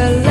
a